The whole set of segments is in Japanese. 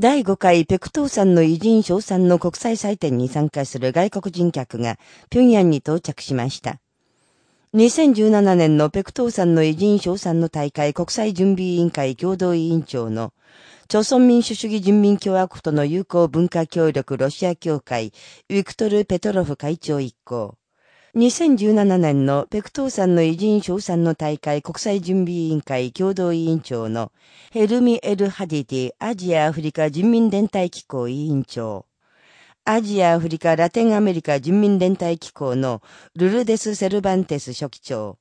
第5回ペクトー山の偉人賞賛の国際祭典に参加する外国人客が平壌に到着しました。2017年のペクトー山の偉人賞賛の大会国際準備委員会共同委員長の、朝鮮民主主義人民共和国との友好文化協力ロシア協会、ウィクトル・ペトロフ会長一行。2017年のペクトー山の偉人賞賛の大会国際準備委員会共同委員長のヘルミ・エル・ハディティアジア・アフリカ人民連帯機構委員長。アジア・アフリカ・ラテンアメリカ人民連帯機構のルルデス・セルバンテス書記長。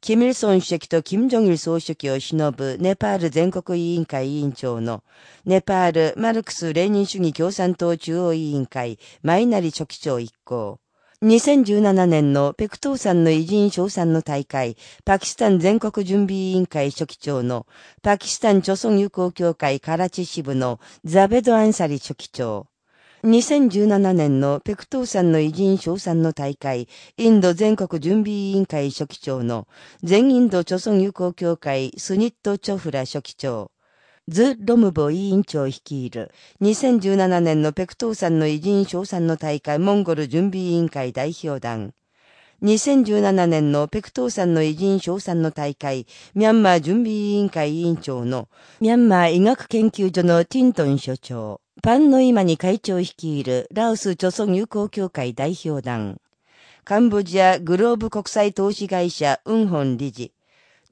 キミルソン主席とキム・ジョギル総書記を忍ぶネパール全国委員会委員長のネパール・マルクス・レーニン主義共産党中央委員会マイナリ書記長一行。2017年のペクトーさんの偉人賞賛の大会、パキスタン全国準備委員会書記長のパキスタン朝鮮友好協会カラチ支部のザベド・アンサリ書記長。2017年のペクトーさんの偉人賞賛の大会、インド全国準備委員会書記長の全インド朝鮮友好協会スニット・チョフラ書記長。ズ・ロムボ委員長率いる、2017年のペクトーさんの偉人賞賛の大会モンゴル準備委員会代表団、2017年のペクトーさんの偉人賞賛の大会、ミャンマー準備委員会委員長の、ミャンマー医学研究所のティントン所長、パンの今に会長率いるラオス著村友好協会代表団、カンボジアグローブ国際投資会社ウンホン理事、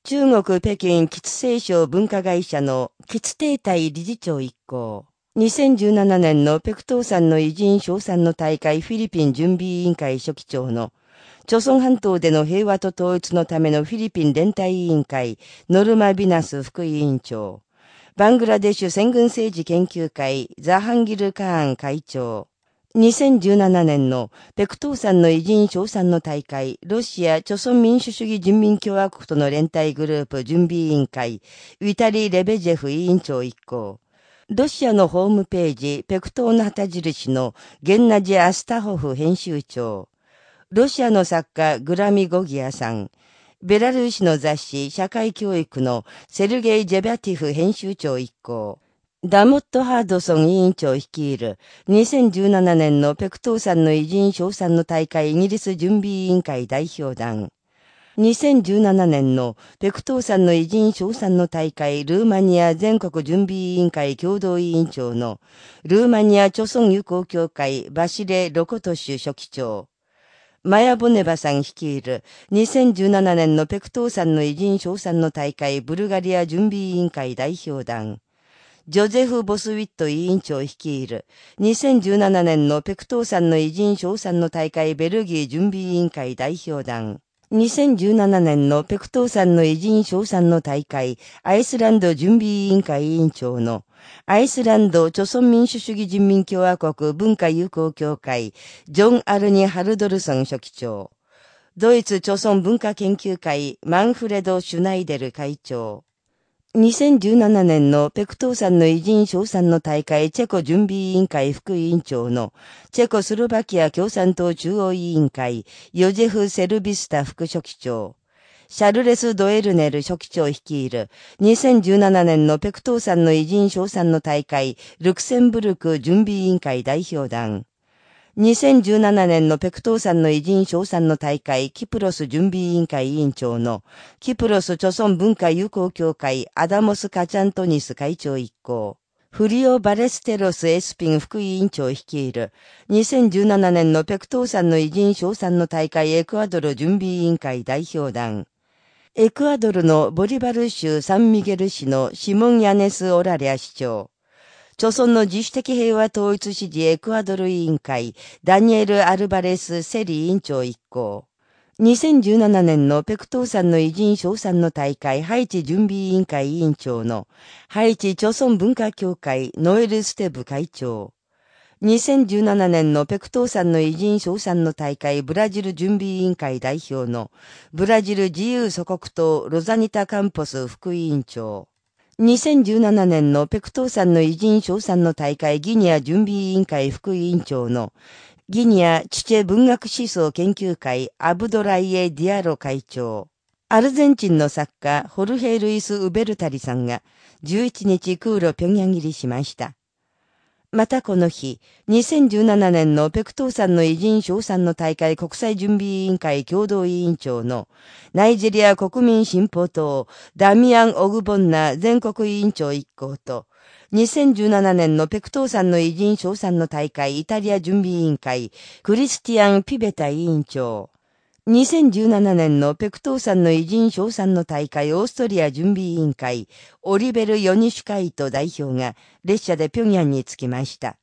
中国北京吉清省文化会社の吉定体理事長一行。2017年のペクトー山の偉人賞賛の大会フィリピン準備委員会書記長の、朝鮮半島での平和と統一のためのフィリピン連帯委員会、ノルマ・ビナス副委員長、バングラデシュ戦軍政治研究会、ザハンギル・カーン会長、2017年のペクトー山の偉人賞賛の大会、ロシア、朝鮮民主主義人民共和国との連帯グループ準備委員会、ウィタリー・レベジェフ委員長一行、ロシアのホームページ、ペクトーの旗印のゲンナジ・アスタホフ編集長、ロシアの作家グラミ・ゴギアさん、ベラルーシの雑誌社会教育のセルゲイ・ジェバティフ編集長一行、ダモット・ハードソン委員長率いる2017年のペクトゥ山の偉人称賛の大会イギリス準備委員会代表団。2017年のペクトゥ山の偉人称賛の大会ルーマニア全国準備委員会共同委員長のルーマニア朝鮮友好協会バシレ・ロコトシュ書記長。マヤ・ボネバさん率いる2017年のペクトゥ山の偉人称賛の大会ブルガリア準備委員会代表団。ジョゼフ・ボスウィット委員長率いる、2017年のペクトゥ山の偉人称賛の大会ベルギー準備委員会代表団、2017年のペクトゥ山の偉人称賛の大会、アイスランド準備委員会委員長の、アイスランド朝鮮民主主義人民共和国文化友好協会、ジョン・アルニ・ハルドルソン書記長、ドイツ朝鮮文化研究会、マンフレド・シュナイデル会長、2017年のペクトーさんの偉人賞賛の大会チェコ準備委員会副委員長のチェコスロバキア共産党中央委員会ヨジェフ・セルビスタ副書記長、シャルレス・ドエルネル書記長率いる2017年のペクトゥ山の偉人称賛の大会ルクセンブルク準備委員会代表団、2017年のペクトゥ山の偉人称賛の大会キプロス準備委員会委員長のキプロス朝鮮文化友好協会アダモス・カチャントニス会長一行。フリオ・バレステロス・エスピン副委員長率いる。2017年のペクトゥ山の偉人称賛の大会エクアドル準備委員会代表団。エクアドルのボリバル州サンミゲル市のシモン・ヤネス・オラリア市長。朝鮮の自主的平和統一支持エクアドル委員会、ダニエル・アルバレス・セリ委員長一行。2017年のペクトーさんの偉人賞賛の大会ハイチ準備委員会委員長のハイチ朝鮮文化協会ノエル・ステブ会長。2017年のペクトーさんの偉人賞賛の大会ブラジル準備委員会代表のブラジル自由祖国党ロザニタ・カンポス副委員長。2017年のペクトゥ山の偉人称賛の大会ギニア準備委員会副委員長のギニアチュチェ文学思想研究会アブドライエ・ディアロ会長、アルゼンチンの作家ホルヘイ・ルイス・ウベルタリさんが11日空路平壌入りしました。またこの日、2017年のペクトゥ山の偉人称賛の大会国際準備委員会共同委員長のナイジェリア国民進歩党ダミアン・オグボンナ全国委員長一行と、2017年のペクトーさんの偉人賞賛の大会イタリア準備委員会クリスティアン・ピベタ委員長、2017年のペクトーさんの偉人賞賛の大会オーストリア準備委員会、オリベル・ヨニシュカイト代表が列車で平壌に着きました。